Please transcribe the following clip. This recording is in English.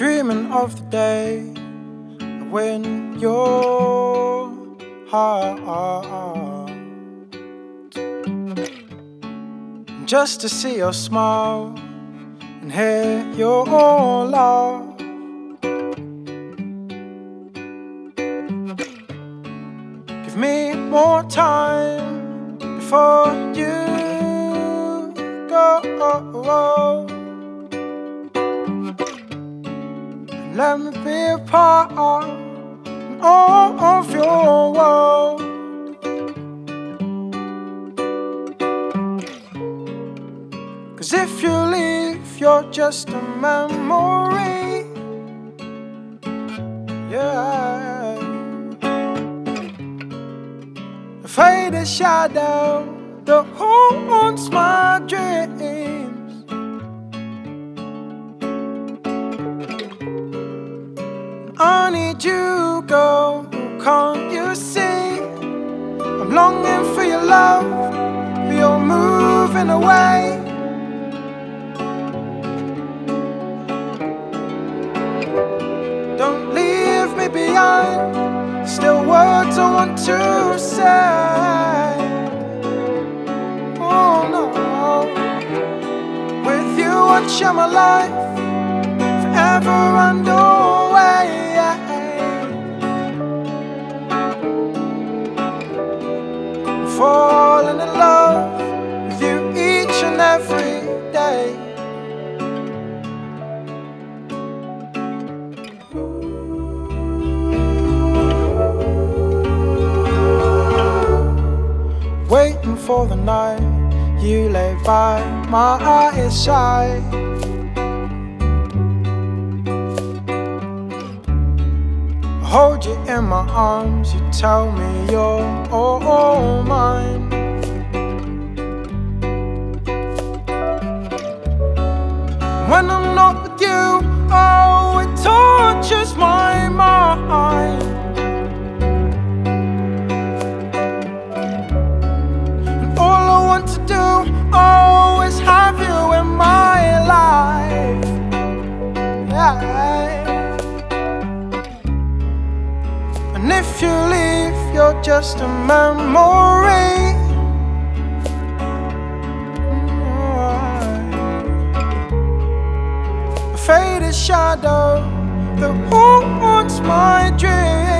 dreaming of the day when your heart just to see your smile and hear your laugh. Give me more time before you go. Let me be a part of your world. Cause if you leave, you're just a memory. Yeah. A faded shadow that haunts my dreams. Love, you're moving away. Don't leave me behind. Still words I want to say. Oh no. With you, I'd share my life forever and Falling Waiting for the night you lay by my side. I hold you in my arms, you tell me you're all mine. When I'm not with you, oh, it tortures my And if you leave, you're just a memory. A faded shadow that haunts my dreams.